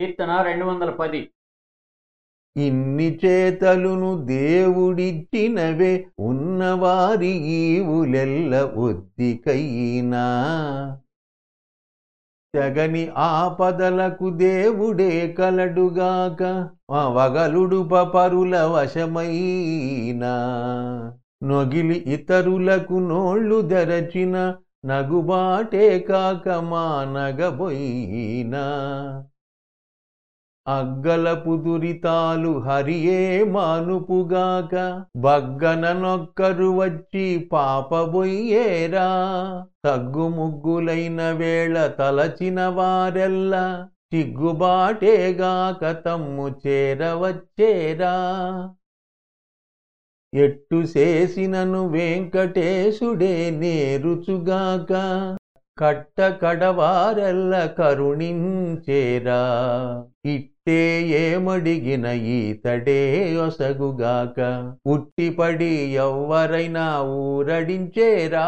కీర్తన రెండు వందల పది. ఇన్ని చేతలును దేవుడిచ్చినవే ఉన్నవారి ఈవులెల్ల ఒత్తికైనా. తెగని ఆపదలకు దేవుడే కలడుగాక ఆ వగలుడు పరుల వశమైనా. నొగిలి ఇతరులకు నోళ్ళు తెరచిన నగుబాటే కాక మానగబోయినా అగ్గలపు దురితాలు హరియే మానుపుగాక బగ్గన నొక్కరు వచ్చి పాపబొయ్యేరా తగ్గుముగ్గులైన వేళ తలచిన వారెల్లా సిగ్గుబాటేగాక తమ్ము చేరవచ్చేరా ఎట్టు చేసినను వెంకటేశుడే నేరుచుగాక కట్ట కడవారెల్ల కరుణించేరా? తే ఏమడిగిన ఈతడే ఒసగుగాక ఉట్టిపడి ఎవ్వరైనా ఊరడించేరా?